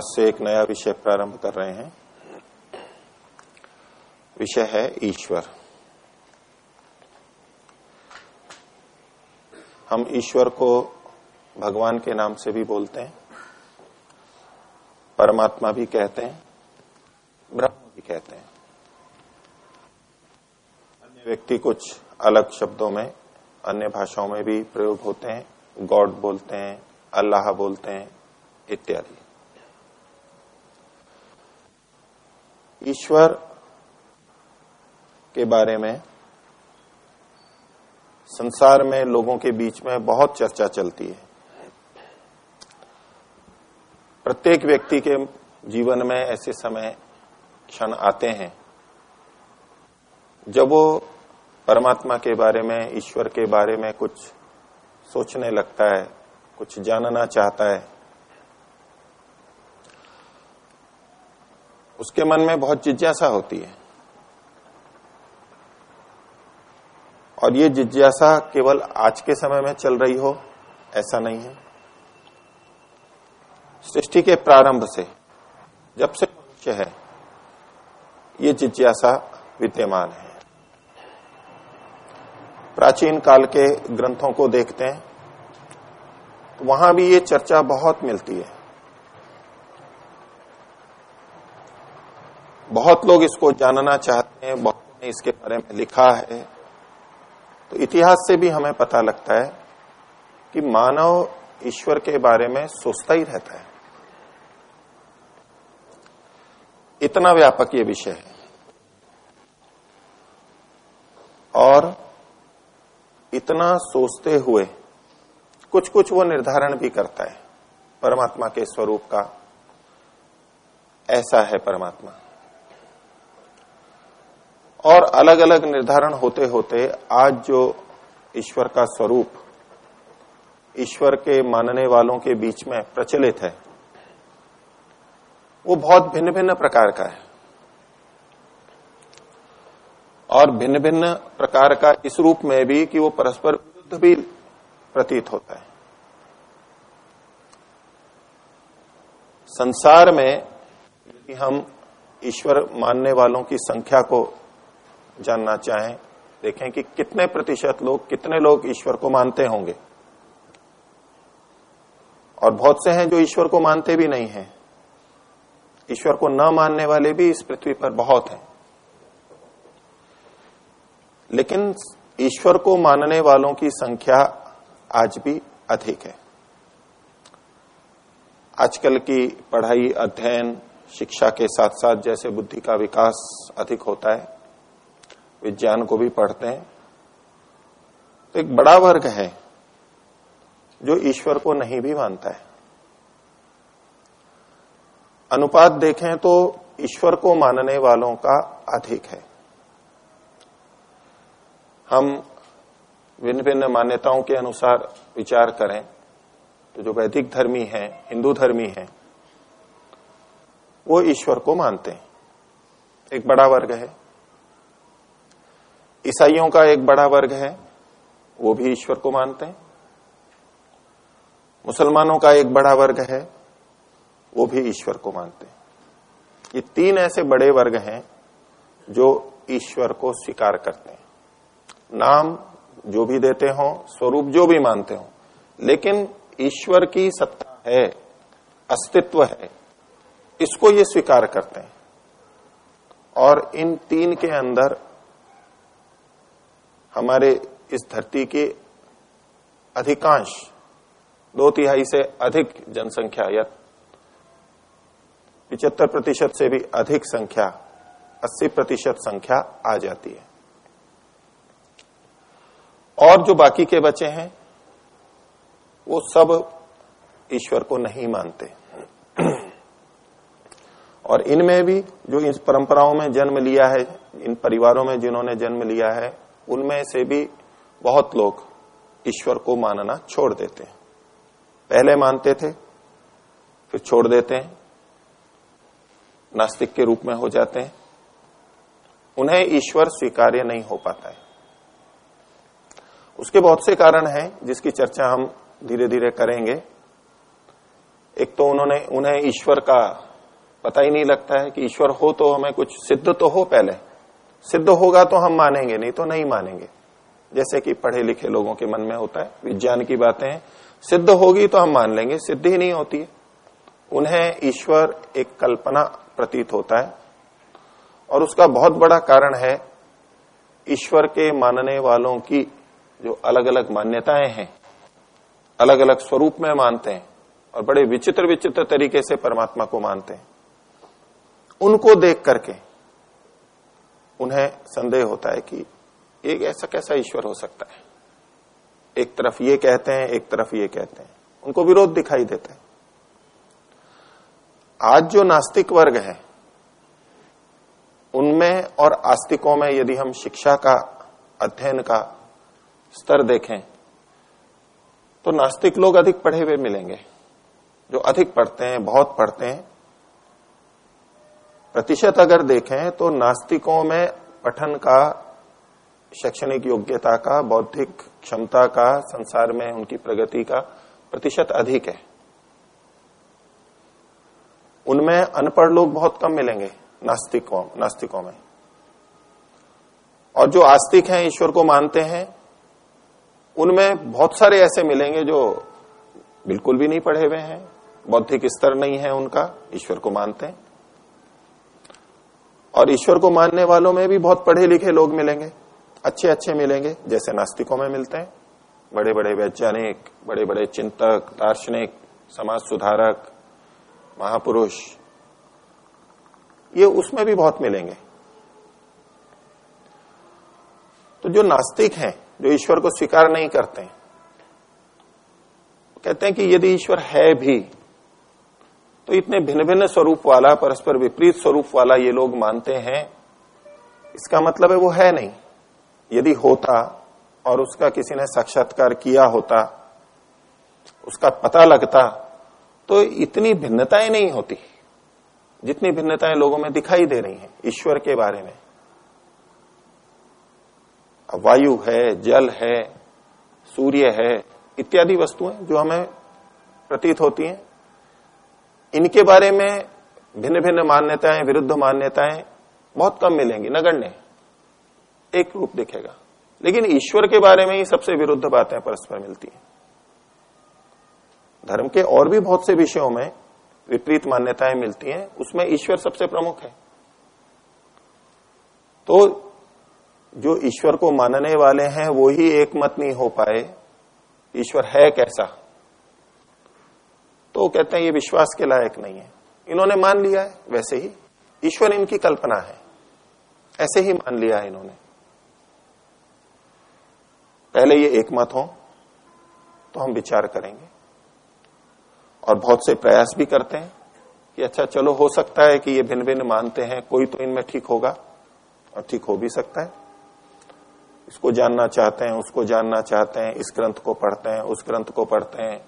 आज से एक नया विषय प्रारंभ कर रहे हैं। विषय है ईश्वर। हम ईश्वर को भगवान के नाम से भी बोलते हैं, परमात्मा भी कहते हैं, ब्रह्म भी कहते हैं। अन्य व्यक्ति कुछ अलग शब्दों में, अन्य भाषाओं में भी प्रयोग होते हैं, गॉड बोलते हैं, अल्लाह बोलते हैं, इत्यादि। ईश्वर के बारे में, संसार में, लोगों के बीच में बहुत चर्चा चलती है। प्रत्येक व्यक्ति के जीवन में ऐसे समय क्षण आते हैं, जब वो परमात्मा के बारे में, ईश्वर के बारे में कुछ सोचने लगता है, कुछ जानना चाहता है। उसके मन में बहुत जिज्ञासा होती है। और ये जिज्ञासा केवल आज के समय में चल रही हो, ऐसा नहीं है। सृष्टि के प्रारंभ से, जब से मनुष्य है, ये जिज्ञासा विद्यमान है। प्राचीन काल के ग्रंथों को देखते हैं तो वहाँ भी ये चर्चा बहुत मिलती है। बहुत लोग इसको जानना चाहते हैं, बहुत ने इसके बारे में लिखा है। तो इतिहास से भी हमें पता लगता है कि मानव ईश्वर के बारे में सोचता ही रहता है। इतना व्यापक ये विषय है। और इतना सोचते हुए कुछ कुछ वो निर्धारण भी करता है। परमात्मा के स्वरूप का ऐसा है परमात्मा। और अलग अलग निर्धारण होते होते आज जो ईश्वर का स्वरूप, ईश्वर के मानने वालों के बीच में प्रचलित है, वो बहुत भिन्न भिन्न प्रकार का है। और भिन्न भिन्न प्रकार का इस रूप में भी कि वो परस्पर विरुद्ध भी प्रतीत होता है। संसार में यदि हम ईश्वर मानने वालों की संख्या को जानना चाहें, देखें कि कितने प्रतिशत लोग, कितने लोग ईश्वर को मानते होंगे। और बहुत से हैं जो ईश्वर को मानते भी नहीं हैं। ईश्वर को न मानने वाले भी इस पृथ्वी पर बहुत हैं। लेकिन ईश्वर को मानने वालों की संख्या आज भी अधिक है। आजकल की पढ़ाई, अध्ययन, शिक्षा के साथ साथ जैसे बुद्धि का विकास अधिक होता है विज्ञान को भी पढ़ते हैं। तो एक बड़ा वर्ग है जो ईश्वर को नहीं भी मानता है। अनुपात देखें तो ईश्वर को मानने वालों का अधिक है। हम भिन्न भिन्न मान्यताओं के अनुसार विचार करें तो जो वैदिक धर्मी हैं, हिंदू धर्मी हैं, वो ईश्वर को मानते हैं। एक बड़ा वर्ग है। ईसाइयों का एक बड़ा वर्ग है, वो भी ईश्वर को मानते हैं। मुसलमानों का एक बड़ा वर्ग है, वो भी ईश्वर को मानते हैं। ये तीन ऐसे बड़े वर्ग हैं जो ईश्वर को स्वीकार करते हैं। नाम जो भी देते हो, स्वरूप जो भी मानते हो, लेकिन ईश्वर की सत्ता है, अस्तित्व है, इसको ये स्वीकार करते हैं। और इन तीन के अंदर हमारे इस धरती के अधिकांश, दो तिहाई से अधिक जनसंख्या या पिचहत्तर प्रतिशत से भी अधिक संख्या, अस्सी प्रतिशत संख्या आ जाती है। और जो बाकी के बचे हैं, वो सब ईश्वर को नहीं मानते। और इनमें भी जो इन परंपराओं में जन्म लिया है, इन परिवारों में जिन्होंने जन्म लिया है उनमें से भी बहुत लोग ईश्वर को मानना छोड़ देते हैं। पहले मानते थे, फिर छोड़ देते हैं, नास्तिक के रूप में हो जाते हैं। उन्हें ईश्वर स्वीकार्य नहीं हो पाता है। उसके बहुत से कारण हैं जिसकी चर्चा हम धीरे धीरे करेंगे। एक तो उन्होंने, उन्हें ईश्वर का पता ही नहीं लगता है कि ईश्वर हो तो हमें कुछ सिद्ध तो हो पहले। सिद्ध होगा तो हम मानेंगे, नहीं तो नहीं मानेंगे। जैसे कि पढ़े लिखे लोगों के मन में होता है, विज्ञान की बातें। सिद्ध होगी तो हम मान लेंगे, सिद्ध ही नहीं होती है। उन्हें ईश्वर एक कल्पना प्रतीत होता है। और उसका बहुत बड़ा कारण है, ईश्वर के मानने वालों की जो अलग अलग मान्यताएँ हैं अलग अलग स्वरूप में मानते हैं, और बड़े विचित्र विचित्र तरीके से परमात्मा को मानते हैं। उनको देख करके उन्हें संदेह होता है कि एक ऐसा कैसा ईश्वर हो सकता है। एक तरफ़ ये कहते हैं, एक तरफ़ ये कहते हैं। उनको विरोध दिखाई देता है। आज जो नास्तिक वर्ग है, उनमें और आस्तिकों में यदि हम शिक्षा का, अध्ययन का स्तर देखें तो नास्तिक लोग अधिक पढ़े हुए मिलेंगे। जो अधिक पढ़ते हैं, बहुत पढ़ते हैं प्रतिशत अगर देखें तो नास्तिकों में पठन का, शैक्षणिक योग्यता का, बौद्धिक क्षमता का, संसार में उनकी प्रगति का प्रतिशत अधिक है। उनमें अनपढ़ लोग बहुत कम मिलेंगे नास्तिकों नास्तिकों में। और जो आस्तिक हैं, ईश्वर को मानते हैं, उनमें बहुत सारे ऐसे मिलेंगे जो बिल्कुल भी नहीं पढ़े हुए हैं, बौद्धिक स्तर नहीं है उनका, ईश्वर को मानते हैं। और ईश्वर को मानने वालों में भी बहुत पढ़े लिखे लोग मिलेंगे। अच्छे अच्छे मिलेंगे, जैसे नास्तिकों में मिलते हैं। बड़े बड़े वैज्ञानिक बड़े बड़े चिंतक, दार्शनिक, समाज सुधारक, महापुरुष, ये उसमें भी बहुत मिलेंगे। तो जो नास्तिक हैं, जो ईश्वर को स्वीकार नहीं करते कहते हैं कि यदि ईश्वर है भी तो इतने भिन्न भिन्न स्वरूप वाला, परस्पर विपरीत स्वरूप वाला ये लोग मानते हैं। इसका मतलब है वो है नहीं। यदि होता और उसका किसी ने साक्षात्कार किया होता, उसका पता लगता तो इतनी भिन्नताएँ नहीं होती, जितनी भिन्नताएँ लोगों में दिखाई दे रही हैं, ईश्वर के बारे में। वायु है, जल है, सूर्य है, इत्यादि वस्तुएँ जो हमें प्रतीत होती हैं इनके बारे में भिन्न भिन्न मान्यताएँ, विरुद्ध मान्यताएँ बहुत कम मिलेंगी, नगण्य एक रूप दिखेगा। लेकिन ईश्वर के बारे में ही सबसे विरुद्ध बातें परस्पर मिलती हैं। धर्म के और भी बहुत से विषयों में विपरीत मान्यताएँ मिलती हैं, उसमें ईश्वर सबसे प्रमुख है। तो जो ईश्वर को मानने वाले हैं, वो ही एक मत नहीं हो पाए। ईश्वर है कैसा? तो कहते हैं, ये विश्वास के लायक नहीं है। इन्होंने मान लिया है, वैसे ही। ईश्वर इनकी कल्पना है। ऐसे ही मान लिया है इन्होंने। पहले ये एक मत हो तो हम विचार करेंगे। और बहुत से प्रयास भी करते हैं कि अच्छा चलो, हो सकता है कि ये भिन्न भिन्न मानते हैं, कोई तो इनमें ठीक होगा, और ठीक हो भी सकता है। इसको जानना चाहते हैं, उसको जानना चाहते हैं, इस ग्रंथ को पढ़ते हैं, उस ग्रंथ को पढ़ते हैं।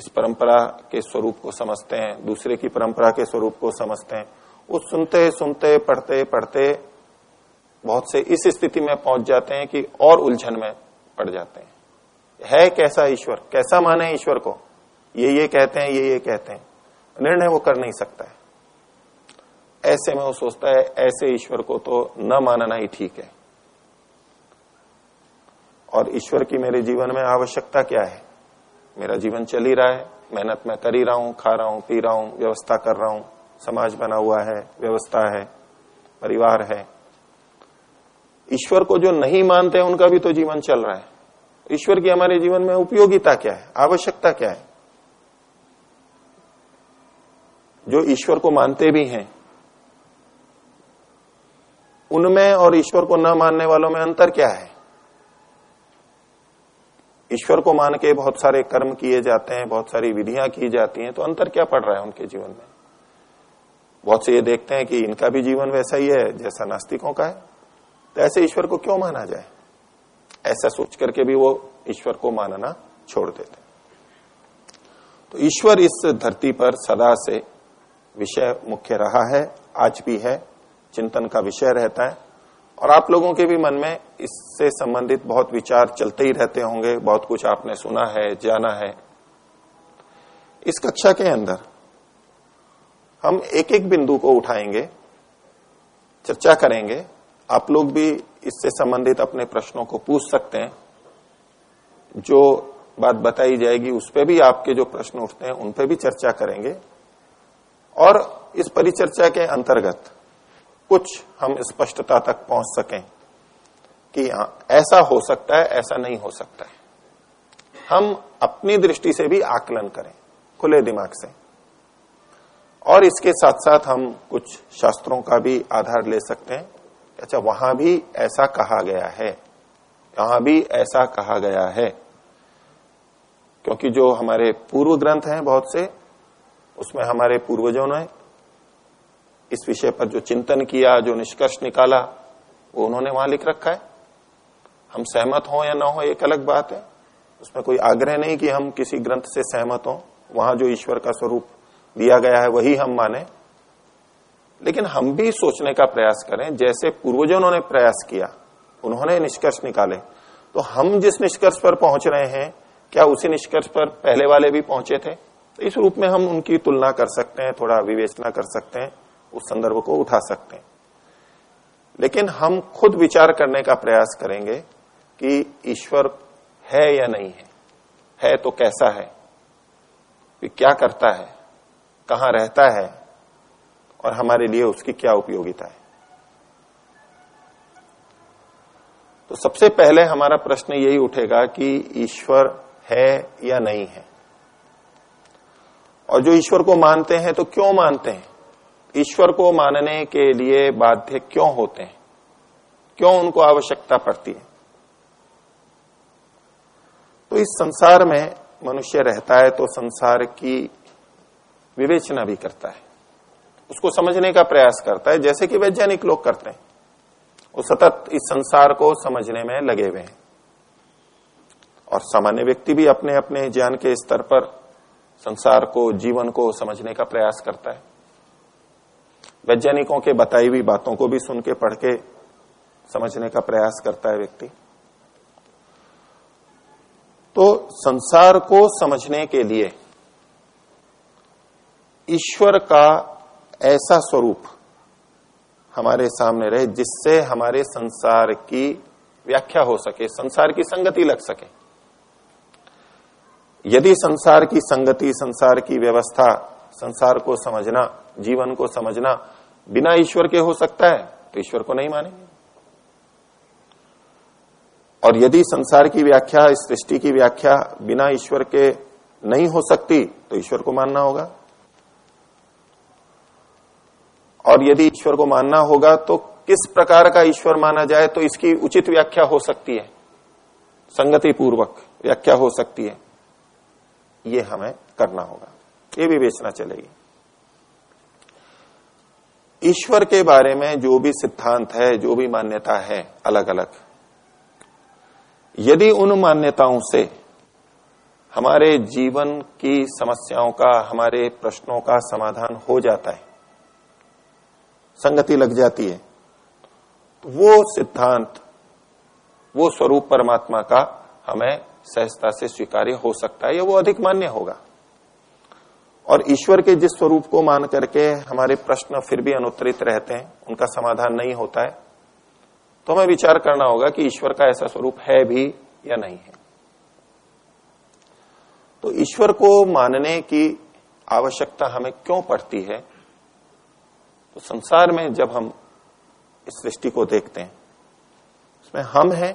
इस परंपरा के स्वरूप को समझते हैं, दूसरे की परंपरा के स्वरूप को समझते हैं। वो सुनते सुनते, पढ़ते पढ़ते बहुत से इस स्थिति में पहुँच जाते हैं कि और उलझन में पड़ जाते हैं। है कैसा ईश्वर? कैसा माने ईश्वर को? ये ये कहते हैं, ये ये कहते हैं। निर्णय वो कर नहीं सकता है। ऐसे में वो सोचता है, ऐसे ईश्वर को तो न मानना ही ठीक है। और ईश्वर की मेरे जीवन में आवश्यकता क्या है? मेरा जीवन चल ही रहा है। मेहनत मैं कर ही रहा हूँ, खा रहा हूँ, पी रहा हूँ, व्यवस्था कर रहा हूँ। समाज बना हुआ है, व्यवस्था है, परिवार है। ईश्वर को जो नहीं मानते हैं, उनका भी तो जीवन चल रहा है। ईश्वर की हमारे जीवन में उपयोगिता क्या है? आवश्यकता क्या है? जो ईश्वर को मानते भी हैं, उनमें और ईश्वर को न मानने वालों में अंतर क्या है? ईश्वर को मान के बहुत सारे कर्म किए जाते हैं, बहुत सारी विधियाँ की जाती हैं तो अंतर क्या पड़ रहा है उनके जीवन में? बहुत से ये देखते हैं कि इनका भी जीवन वैसा ही है, जैसा नास्तिकों का है। तो ऐसे ईश्वर को क्यों माना जाए? ऐसा सोच करके भी वो ईश्वर को मानना छोड़ देते तो ईश्वर इस धरती पर सदा से विषय मुख्य रहा है, आज भी है, चिंतन का विषय रहता है। और आप लोगों के भी मन में इससे संबंधित बहुत विचार चलते ही रहते होंगे, बहुत कुछ आपने सुना है, जाना है। इस कक्षा के अंदर हम एक एक बिंदु को उठाएँगे, चर्चा करेंगे। आप लोग भी इससे संबंधित अपने प्रश्नों को पूछ सकते हैं। जो बात बताई जाएगी, उस पर भी आपके जो प्रश्न उठते हैं, उन पर भी चर्चा करेंगे। और इस परिचर्चा के अंतर्गत कुछ हम स्पष्टता तक पहुँच सकें कि ऐसा हो सकता है, ऐसा नहीं हो सकता है। हम अपनी दृष्टि से भी आकलन करें, खुले दिमाग से। और इसके साथ साथ हम कुछ शास्त्रों का भी आधार ले सकते हैं। अच्छा वहाँ भी ऐसा कहा गया है। यहाँ भी ऐसा कहा गया है। क्योंकि जो हमारे पूर्व ग्रंथ हैं बहुत से, उसमें हमारे पूर्वजों ने इस विषय पर जो चिंतन किया, जो निष्कर्ष निकाला, वो उन्होंने वहाँ लिख रखा है। हम सहमत हो या ना हो, एक अलग बात है। उसमें कोई आग्रह नहीं कि हम किसी ग्रंथ से सहमत हो। वहाँ जो ईश्वर का स्वरूप दिया गया है, वही हम माने। लेकिन हम भी सोचने का प्रयास करें। जैसे पूर्वजों ने प्रयास किया, उन्होंने निष्कर्ष निकाले। तो हम जिस निष्कर्ष पर पहुँच रहे हैं, क्या उसी निष्कर्ष पर पहले वाले भी पहुँचे थे? तो इस रूप में हम उनकी तुलना कर सकते हैं, थोड़ा विवेचना कर सकते हैं। उस संदर्भ को उठा सकते हैं। लेकिन हम खुद विचार करने का प्रयास करेंगे कि ईश्वर है या नहीं है। है तो कैसा है? कि क्या करता है? कहाँ रहता है? और हमारे लिए उसकी क्या उपयोगिता है? तो सबसे पहले हमारा प्रश्न यही उठेगा कि ईश्वर है या नहीं है। और जो ईश्वर को मानते हैं तो क्यों मानते हैं? ईश्वर को मानने के लिए बाध्य क्यों होते हैं? क्यों उनको आवश्यकता पड़ती है? तो इस संसार में मनुष्य रहता है तो संसार की विवेचना भी करता है। उसको समझने का प्रयास करता है, जैसे कि वैज्ञानिक लोग करते हैं। वो सतत इस संसार को समझने में लगे हुए हैं। और सामान्य व्यक्ति भी अपने अपने ज्ञान के स्तर पर संसार को, जीवन को समझने का प्रयास करता है। वैज्ञानिकों के बताई हुई बातों को भी सुन के पढ़ के समझने का प्रयास करता है व्यक्ति। तो संसार को समझने के लिए ईश्वर का ऐसा स्वरूप हमारे सामने रहे, जिससे हमारे संसार की व्याख्या हो सके, संसार की संगति लग सके। यदि संसार की संगति, संसार की व्यवस्था संसार को समझना, जीवन को समझना बिना ईश्वर के हो सकता है तो ईश्वर को नहीं मानेंगे। और यदि संसार की व्याख्या इस सृष्टि की व्याख्या बिना ईश्वर के नहीं हो सकती तो ईश्वर को मानना होगा। और यदि ईश्वर को मानना होगा तो किस प्रकार का ईश्वर माना जाए तो इसकी उचित व्याख्या हो सकती है। संगति पूर्वक व्याख्या हो सकती है। ये हमें करना होगा। ये विवेचना चलेगी। ईश्वर के बारे में जो भी सिद्धांत है, जो भी मान्यता है अलग अलग यदि उन मान्यताओं से हमारे जीवन की समस्याओं का, हमारे प्रश्नों का समाधान हो जाता है, संगति लग जाती है तो वो सिद्धांत, वो स्वरूप परमात्मा का हमें सहजता से स्वीकार्य हो सकता है या वो अधिक मान्य होगा। और ईश्वर के जिस स्वरूप को मान करके हमारे प्रश्न फिर भी अनुत्तरित रहते हैं, उनका समाधान नहीं होता है तो हमें विचार करना होगा कि ईश्वर का ऐसा स्वरूप है भी या नहीं है। तो ईश्वर को मानने की आवश्यकता हमें क्यों पड़ती है? तो संसार में जब हम इस सृष्टि को देखते हैं, उसमें हम हैं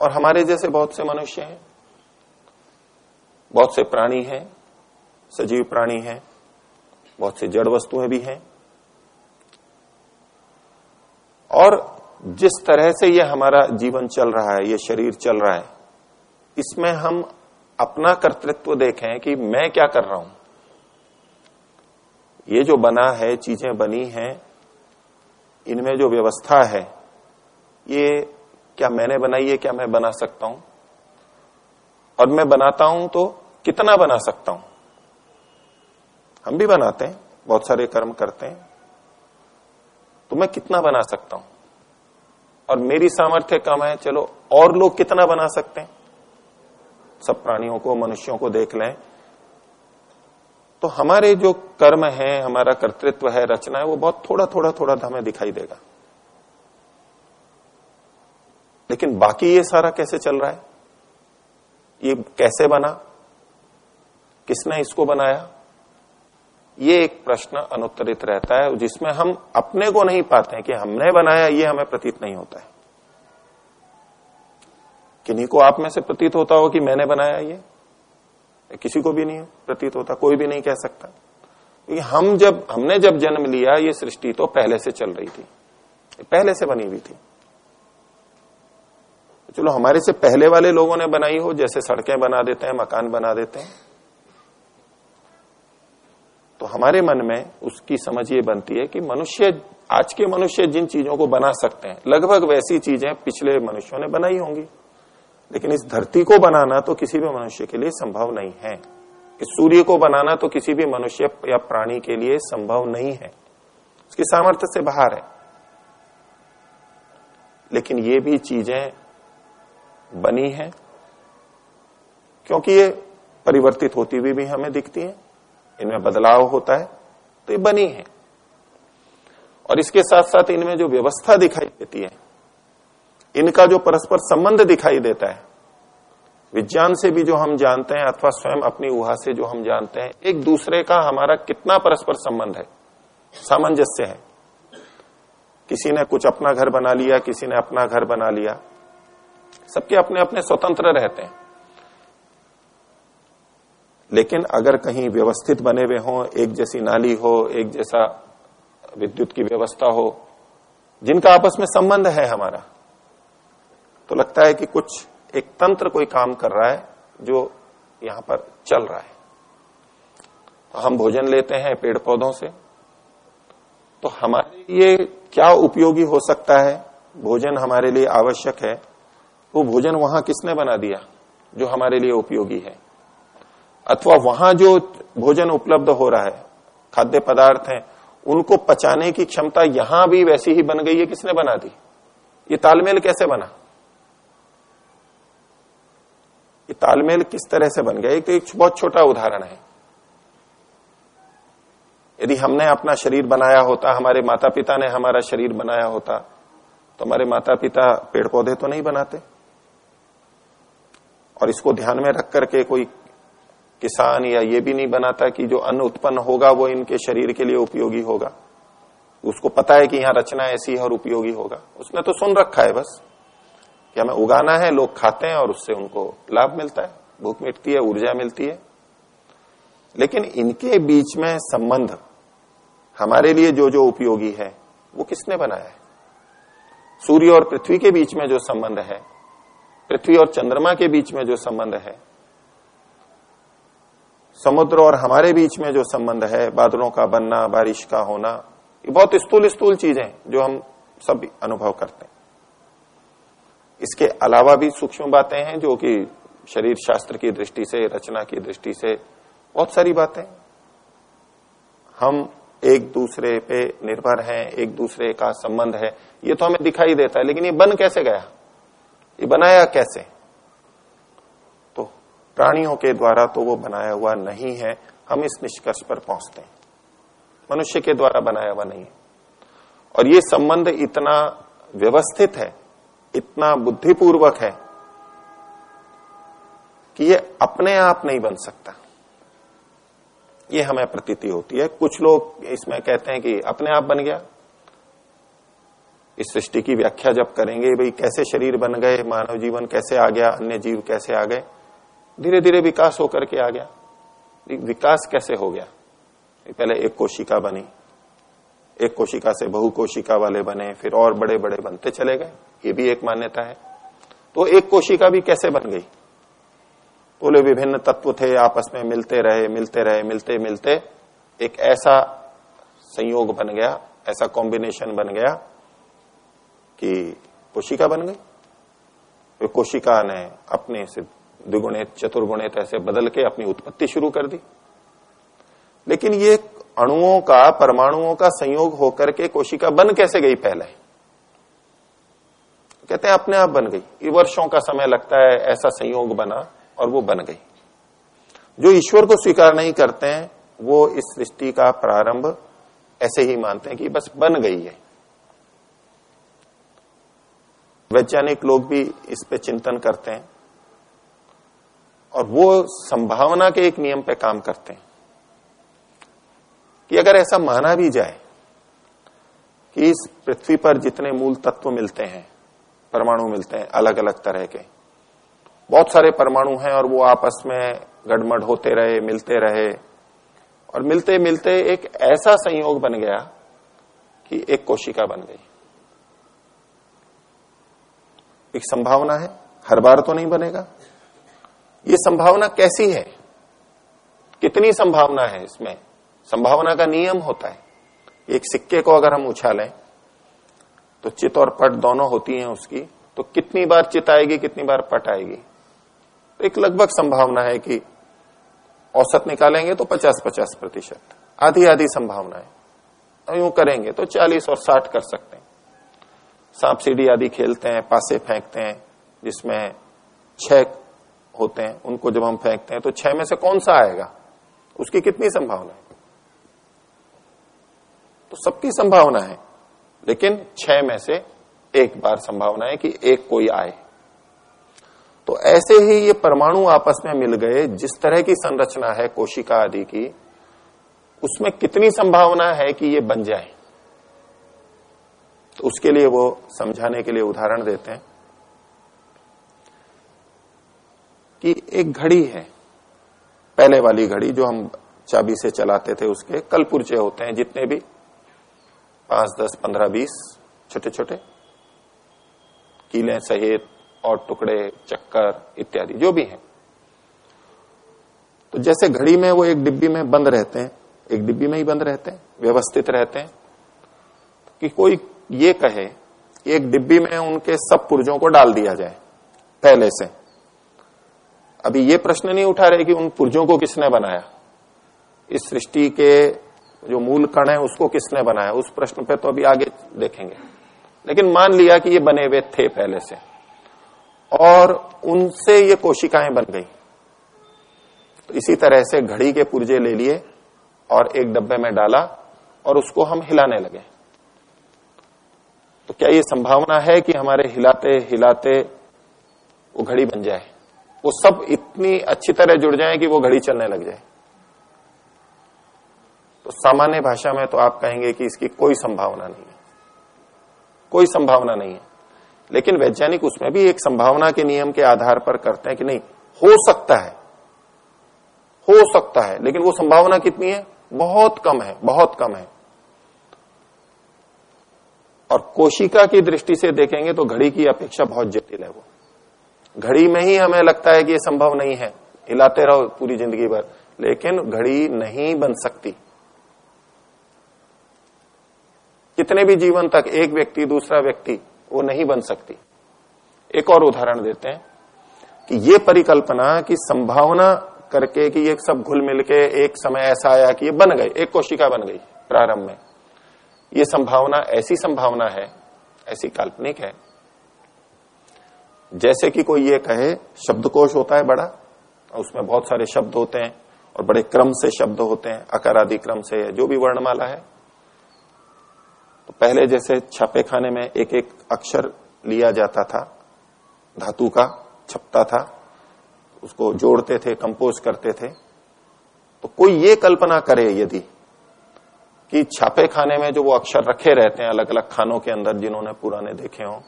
और हमारे जैसे बहुत से मनुष्य हैं, बहुत से प्राणी हैं सजीव प्राणी हैं, बहुत से जड़ वस्तुएँ भी हैं। और जिस तरह से ये हमारा जीवन चल रहा है, ये शरीर चल रहा है, इसमें हम अपना कर्तृत्व देखें कि मैं क्या कर रहा हूँ। ये जो बना है, चीज़ें बनी हैं, इनमें जो व्यवस्था है, ये क्या मैंने बनाई है, क्या मैं बना सकता हूँ? और मैं बनाता हूँ तो कितना बना सकता हूँ? हम भी बनाते हैं, बहुत सारे कर्म करते हैं। तो मैं कितना बना सकता हूँ? और मेरी सामर्थ्य कम है, चलो और लोग कितना बना सकते हैं? सब प्राणियों को, मनुष्यों को देख लें। तो हमारे जो कर्म है, हमारा कर्तृत्व है, रचना है, वो बहुत थोड़ा थोड़ा थोड़ा हमें दिखाई देगा। लेकिन बाकी ये सारा कैसे चल रहा है? ये कैसे बना? किसने इसको बनाया? ये एक प्रश्न अनुत्तरित रहता है, जिसमें हम अपने को नहीं पाते हैं कि हमने बनाया, ये हमें प्रतीत नहीं होता है। किन्हीं को आप में से प्रतीत होता हो कि मैंने बनाया ये? किसी को भी नहीं प्रतीत होता, कोई भी नहीं कह सकता। क्योंकि हम जब, हमने जब जन्म लिया, ये सृष्टि तो पहले से चल रही थी। पहले से बनी हुई थी। चलो, हमारे से पहले वाले लोगों ने बनाई हो, जैसे सड़कें बना देते हैं, मकान बना देते हैं। तो हमारे मन में उसकी समझ ये बनती है कि मनुष्य, आज के मनुष्य जिन चीज़ों को बना सकते हैं, लगभग वैसी चीज़ें पिछले मनुष्यों ने बनाई होंगी। लेकिन इस धरती को बनाना तो किसी भी मनुष्य के लिए संभव नहीं है। इस सूर्य को बनाना तो किसी भी मनुष्य या प्राणी के लिए संभव नहीं है। उसकी सामर्थ्य से बाहर है। लेकिन ये भी चीज़ें बनी है, क्योंकि ये परिवर्तित होती हुई भी भी हमें दिखती है। इनमें बदलाव होता है तो ये बनी है। और इसके साथ साथ इनमें जो व्यवस्था दिखाई देती है, इनका जो परस्पर संबंध दिखाई देता है, विज्ञान से भी जो हम जानते हैं अथवा स्वयं अपनी ऊहा से जो हम जानते हैं, एक दूसरे का हमारा कितना परस्पर संबंध है, सामंजस्य है। किसी ने कुछ अपना घर बना लिया, किसी ने अपना घर बना लिया, सबके अपने अपने स्वतंत्र रहते हैं। लेकिन अगर कहीं व्यवस्थित बने हुए हों, एक जैसी नाली हो, एक जैसा विद्युत की व्यवस्था हो, जिनका आपस में संबंध है हमारा तो लगता है कि कुछ एक तंत्र कोई काम कर रहा है जो यहाँ पर चल रहा है। तो हम भोजन लेते हैं पेड़ पौधों से। तो हमारे लिए क्या उपयोगी हो सकता है? भोजन हमारे लिए आवश्यक है। वो भोजन वहाँ किसने बना दिया जो हमारे लिए उपयोगी है? अथवा वहाँ जो भोजन उपलब्ध हो रहा है, खाद्य पदार्थ हैं, उनको पचाने की क्षमता यहाँ भी वैसी ही बन गई है, किसने बना दी? ये तालमेल कैसे बना? ये तालमेल किस तरह से बन गया? एक तो एक बहुत छोटा उदाहरण है। यदि हमने अपना शरीर बनाया होता, हमारे माता पिता ने हमारा शरीर बनाया होता तो हमारे माता पिता पेड़ पौधे तो नहीं बनाते? और इसको ध्यान में रख करके कोई किसान या ये भी नहीं बनाता कि जो अन्न उत्पन्न होगा वो इनके शरीर के लिए उपयोगी होगा। उसको पता है कि यहाँ रचना ऐसी है और उपयोगी होगा। उसने तो सुन रखा है बस। कि हमें उगाना है? लोग खाते हैं और उससे उनको लाभ मिलता है। भूख मिटती है, ऊर्जा मिलती है। लेकिन इनके बीच में संबंध हमारे लिए जो जो उपयोगी है, वो किसने बनाया है? सूर्य और पृथ्वी के बीच में जो संबंध है, पृथ्वी और चंद्रमा के बीच में जो संबंध है समुद्र और हमारे बीच में जो संबंध है, बादलों का बनना, बारिश का होना, ये बहुत स्थूल स्थूल चीज़ें जो हम सब अनुभव करते हैं। इसके अलावा भी सूक्ष्म बातें हैं जो कि शरीर शास्त्र की दृष्टि से, रचना की दृष्टि से बहुत सारी बातें। हम एक दूसरे पे निर्भर हैं, एक दूसरे का संबंध है, ये तो हमें दिखाई देता है, लेकिन ये बन कैसे गया? ये बनाया कैसे? प्राणियों के द्वारा तो वो बनाया हुआ नहीं है। हम इस निष्कर्ष पर पहुँचते हैं। मनुष्य के द्वारा बनाया हुआ नहीं और ये संबंध इतना व्यवस्थित है, इतना बुद्धिपूर्वक है, कि ये अपने आप नहीं बन सकता। ये हमें प्रतीति होती है। कुछ लोग इसमें कहते हैं कि अपने आप बन गया। इस सृष्टि की व्याख्या जब करेंगे, भाई कैसे शरीर बन गए, मानव जीवन कैसे आ गया, अन्य जीव कैसे आ गए धीरे धीरे विकास होकर के आ गया। विकास कैसे हो गया? पहले एक कोशिका बनी। एक कोशिका से बहु कोशिका वाले बने, फिर और बड़े बड़े बनते चले गए। ये भी एक मान्यता है। तो एक कोशिका भी कैसे बन गई? बोले, विभिन्न तत्व थे, आपस में मिलते रहे मिलते रहे, मिलते मिलते एक ऐसा संयोग बन गया, ऐसा कॉम्बिनेशन बन गया कि कोशिका बन गई। कोशिका ने अपने से द्विगुणित चतुर्गुणित ऐसे बदल के अपनी उत्पत्ति शुरू कर दी। लेकिन ये अणुओं का, परमाणुओं का संयोग होकर के कोशिका बन कैसे गई पहले? कहते हैं, अपने आप बन गई। वर्षों का समय लगता है, ऐसा संयोग बना और वो बन गई। जो ईश्वर को स्वीकार नहीं करते हैं, वो इस सृष्टि का प्रारंभ ऐसे ही मानते हैं कि बस बन गई है। वैज्ञानिक लोग भी इस पे चिंतन करते हैं। और वो संभावना के एक नियम पे काम करते हैं। कि अगर ऐसा माना भी जाए कि इस पृथ्वी पर जितने मूल तत्व मिलते हैं, परमाणु मिलते हैं अलग अलग तरह के, बहुत सारे परमाणु हैं और वो आपस में गड़मड़ होते रहे, मिलते रहे, और मिलते मिलते एक ऐसा संयोग बन गया कि एक कोशिका बन गई। एक संभावना है, हर बार तो नहीं बनेगा। ये संभावना कैसी है? कितनी संभावना है इसमें? संभावना का नियम होता है। एक सिक्के को अगर हम उछालें तो चित और पट दोनों होती हैं उसकी तो कितनी बार चित आएगी, कितनी बार पट आएगी? तो एक लगभग संभावना है कि औसत निकालेंगे तो 50 50 प्रतिशत। आधी आधी संभावना है। यूँ करेंगे तो 40 और 60 कर सकते हैं। सांप सीढ़ी आदि खेलते हैं, पासे फेंकते हैं, जिसमें छह होते हैं, उनको जब हम फेंकते हैं तो छह में से कौन सा आएगा? उसकी कितनी संभावना है तो सबकी संभावना है, लेकिन छह में से एक बार संभावना है कि एक कोई आए। तो ऐसे ही ये परमाणु आपस में मिल गए, जिस तरह की संरचना है कोशिका आदि की, उसमें कितनी संभावना है कि ये बन जाए? तो उसके लिए वो समझाने के लिए उदाहरण देते हैं। कि एक घड़ी है। पहले वाली घड़ी जो हम चाबी से चलाते थे, उसके कल पुर्चे होते हैं, जितने भी पाँच, दस, पंद्रह, बीस छोटे छोटे कीले सहित और टुकड़े, चक्कर इत्यादि, जो भी हैं। तो जैसे घड़ी में वो एक डिब्बी में बंद रहते हैं, एक डिब्बी में ही बंद रहते हैं, व्यवस्थित रहते हैं, कि कोई ये कहे कि एक डिब्बी में उनके सब पुर्जों को डाल दिया जाए, पहले से। अभी ये प्रश्न नहीं उठा रहे कि उन पुर्जों को किसने बनाया? इस सृष्टि के जो मूल कण है, उसको किसने बनाया? उस प्रश्न पे तो अभी आगे देखेंगे। लेकिन मान लिया कि ये बने हुए थे पहले से। और उनसे ये कोशिकाएँ बन गई। तो इसी तरह से घड़ी के पुर्जे ले लिए और एक डब्बे में डाला और उसको हम हिलाने लगे। तो क्या ये संभावना है कि हमारे हिलाते हिलाते वो घड़ी बन जाए? वो सब इतनी अच्छी तरह जुड़ जाए कि वो घड़ी चलने लग जाए। तो सामान्य भाषा में तो आप कहेंगे कि इसकी कोई संभावना नहीं है। कोई संभावना नहीं है। लेकिन वैज्ञानिक उसमें भी एक संभावना के नियम के आधार पर करते हैं कि नहीं, हो सकता है। हो सकता है, लेकिन वो संभावना कितनी है? बहुत कम है, बहुत कम है। और कोशिका की दृष्टि से देखेंगे तो घड़ी की अपेक्षा बहुत जटिल है वो। घड़ी में ही हमें लगता है कि ये संभव नहीं है। हिलाते रहो पूरी ज़िंदगी भर। लेकिन घड़ी नहीं बन सकती। कितने भी जीवन तक एक व्यक्ति, दूसरा व्यक्ति, वो नहीं बन सकती। एक और उदाहरण देते हैं कि ये परिकल्पना की संभावना करके कि ये सब घुल मिल के एक समय ऐसा आया कि ये बन गए एक कोशिका बन गई प्रारंभ में। ये संभावना, ऐसी संभावना है, ऐसी काल्पनिक है जैसे कि कोई ये कहे, शब्दकोश होता है बड़ा उसमें बहुत सारे शब्द होते हैं, और बड़े क्रम से शब्द होते हैं, अकारादि क्रम से है जो भी वर्णमाला है। तो पहले जैसे छापे खाने में एक एक अक्षर लिया जाता था, धातु का छपता था, उसको जोड़ते थे कंपोज करते थे। तो कोई ये कल्पना करे यदि, कि छापे खाने में जो वो अक्षर रखे रहते हैं अलग अलग खानों के अंदर जिन्होंने पुराने देखे हों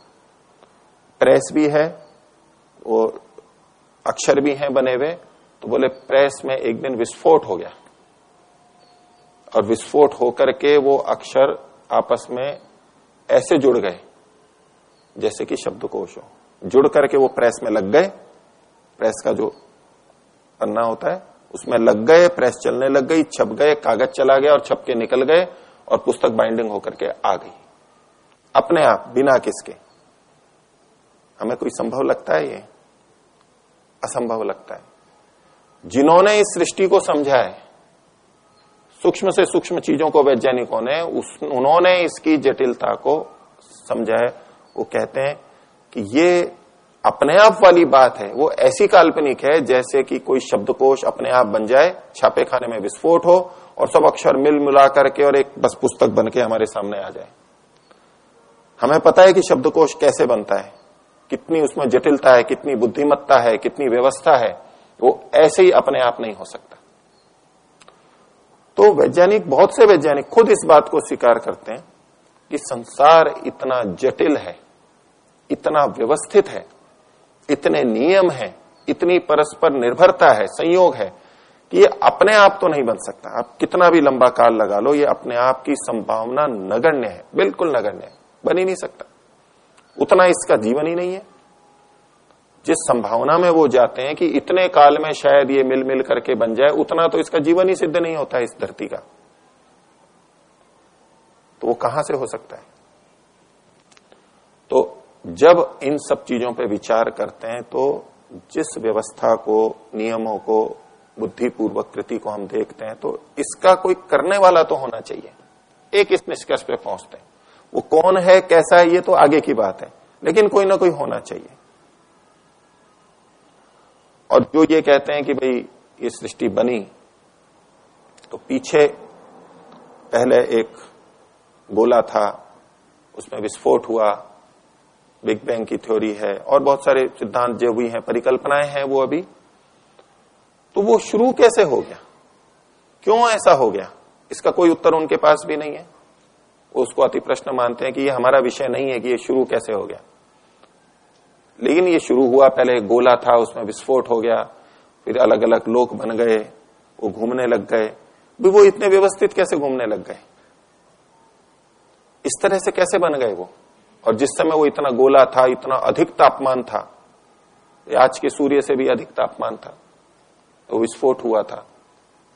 प्रेस भी है, वो अक्षर भी हैं बने हुए तो बोले प्रेस में एक दिन विस्फोट हो गया। और विस्फोट होकर के वो अक्षर आपस में ऐसे जुड़ गए, जैसे कि शब्दकोश हो। जुड़ करके वो प्रेस में लग गए, प्रेस का जो पन्ना होता है, उसमें लग गए, प्रेस चलने लग गई, छप गए, कागज़ चला गया और छप के निकल गए और पुस्तक बाइंडिंग होकर के आ गई। अपने आप, बिना किसके। हमें कोई संभव लगता है ये? असंभव लगता है। जिन्होंने इस सृष्टि को समझा है, सूक्ष्म से सूक्ष्म चीज़ों को वैज्ञानिकों ने, उस, उन्होंने इसकी जटिलता को समझा है। वो कहते हैं कि ये अपने आप वाली बात है। वो ऐसी काल्पनिक है जैसे कि कोई शब्दकोश अपने आप बन जाए छापे खाने में विस्फोट हो और सब अक्षर मिल मिला करके और एक बस पुस्तक बन के हमारे सामने आ जाए। हमें पता है कि शब्दकोश कैसे बनता है। कितनी उसमें जटिलता है, कितनी बुद्धिमत्ता है, कितनी व्यवस्था है, वो ऐसे ही अपने आप नहीं हो सकता। तो वैज्ञानिक, बहुत से वैज्ञानिक खुद इस बात को स्वीकार करते हैं कि संसार इतना जटिल है, इतना व्यवस्थित है, इतने नियम हैं, इतनी परस्पर निर्भरता है, संयोग है, कि ये अपने आप तो नहीं बन सकता। आप कितना भी लंबा काल लगा लो, ये अपने आप की संभावना नगण्य है, बिल्कुल नगण्य है, बन ही नहीं सकता। उतना इसका जीवन ही नहीं है। जिस संभावना में वो जाते हैं कि इतने काल में शायद ये मिल मिल करके बन जाए, उतना तो इसका जीवन ही सिद्ध नहीं होता इस धरती का। तो वो कहाँ से हो सकता है? तो जब इन सब चीज़ों पे विचार करते हैं तो जिस व्यवस्था को, नियमों को, बुद्धिपूर्वक, कृति को हम देखते हैं तो इसका कोई करने वाला तो होना चाहिए। एक इस निष्कर्ष पे पहुँचते हैं। वो कौन है, कैसा है, ये तो आगे की बात है। लेकिन कोई ना कोई होना चाहिए। और जो ये कहते हैं कि भाई ये सृष्टि बनी तो पीछे पहले एक गोला था, उसमें विस्फोट हुआ, बिग बैंग की थ्योरी है, और बहुत सारे सिद्धांत जो भी हैं, परिकल्पनाएँ हैं वो अभी। तो वो शुरू कैसे हो गया? क्यों ऐसा हो गया? इसका कोई उत्तर उनके पास भी नहीं है। उसको अति प्रश्न मानते हैं कि ये हमारा विषय नहीं है कि ये शुरू कैसे हो गया। लेकिन ये शुरू हुआ, पहले गोला था, उसमें विस्फोट हो गया, फिर अलग अलग लोक बन गए, वो घूमने लग गए। भी वो इतने व्यवस्थित कैसे घूमने लग गए? इस तरह से कैसे बन गए वो? और जिस समय वो इतना गोला था, इतना अधिक तापमान था, आज के सूर्य से भी अधिक तापमान था तो विस्फोट हुआ था।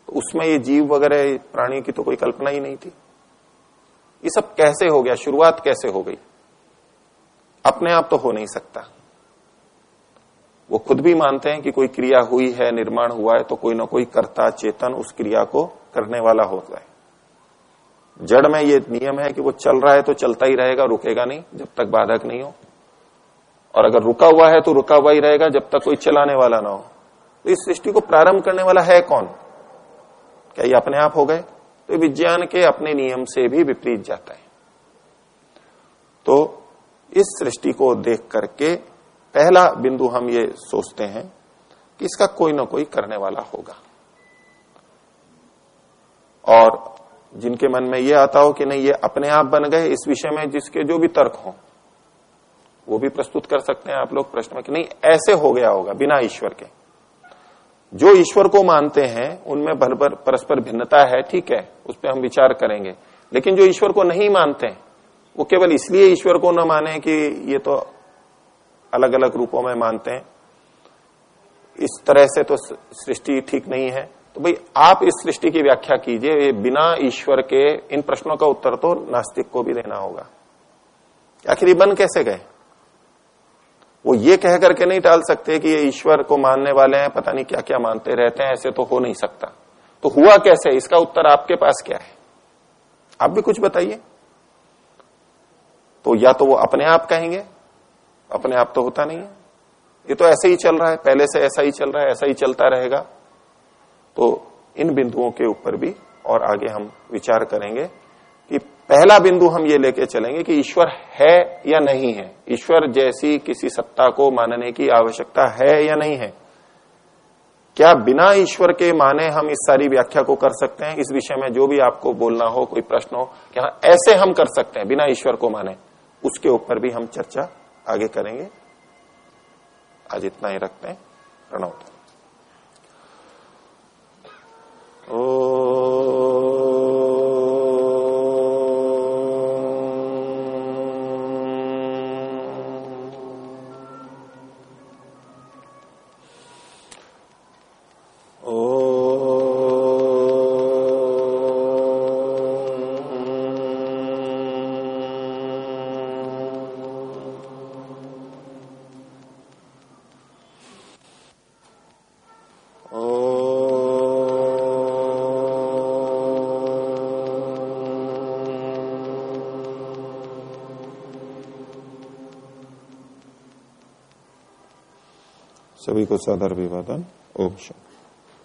तो उसमें ये जीव वगैरह प्राणी की तो कोई कल्पना ही नहीं थी। ये सब कैसे हो गया? शुरुआत कैसे हो गई? अपने आप तो हो नहीं सकता। वो खुद भी मानते हैं कि कोई क्रिया हुई है, निर्माण हुआ है तो कोई ना कोई कर्ता, चेतन उस क्रिया को करने वाला होता है। जड़ में ये नियम है कि वो चल रहा है तो चलता ही रहेगा, रुकेगा नहीं, जब तक बाधक नहीं हो। और अगर रुका हुआ है तो रुका हुआ ही रहेगा, जब तक कोई चलाने वाला ना हो। तो इस सृष्टि को प्रारंभ करने वाला है कौन? क्या ये अपने आप हो गए? तो विज्ञान के अपने नियम से भी विपरीत जाता है। तो इस सृष्टि को देख करके पहला बिंदु हम ये सोचते हैं कि इसका कोई ना कोई करने वाला होगा। और जिनके मन में ये आता हो कि नहीं, ये अपने आप बन गए, इस विषय में जिसके जो भी तर्क हो, वो भी प्रस्तुत कर सकते हैं आप लोग प्रश्न में कि नहीं, ऐसे हो गया होगा, बिना ईश्वर के। जो ईश्वर को मानते हैं, उनमें भर परस्पर भिन्नता है, ठीक है, उस पर हम विचार करेंगे। लेकिन जो ईश्वर को नहीं मानते वो केवल इसलिए ईश्वर को न माने कि ये तो अलग अलग रूपों में मानते हैं। इस तरह से तो सृष्टि ठीक नहीं है। तो भाई, आप इस सृष्टि की व्याख्या कीजिए, ये बिना ईश्वर के इन प्रश्नों का उत्तर तो नास्तिक को भी देना होगा। आखिर बन कैसे गए? वो ये कह करके नहीं टाल सकते कि ये ईश्वर को मानने वाले हैं, पता नहीं क्या क्या मानते रहते हैं, ऐसे तो हो नहीं सकता। तो हुआ कैसे? इसका उत्तर आपके पास क्या है? आप भी कुछ बताइए। तो या तो वो अपने आप कहेंगे, अपने आप तो होता नहीं है। ये तो ऐसे ही चल रहा है, पहले से ऐसा ही चल रहा है, ऐसा ही चलता रहेगा। तो इन बिंदुओं के ऊपर भी और आगे हम विचार करेंगे। पहला बिंदु हम ये लेके चलेंगे कि ईश्वर है या नहीं है। ईश्वर जैसी किसी सत्ता को मानने की आवश्यकता है या नहीं है। क्या बिना ईश्वर के माने हम इस सारी व्याख्या को कर सकते हैं? इस विषय में जो भी आपको बोलना हो, कोई प्रश्न हो क्या ऐसे हम कर सकते हैं, बिना ईश्वर को माने। उसके ऊपर भी हम चर्चा आगे करेंगे। आज इतना ही रखते हैं। प्रणव। ओ सभी को सादर विवादन ओम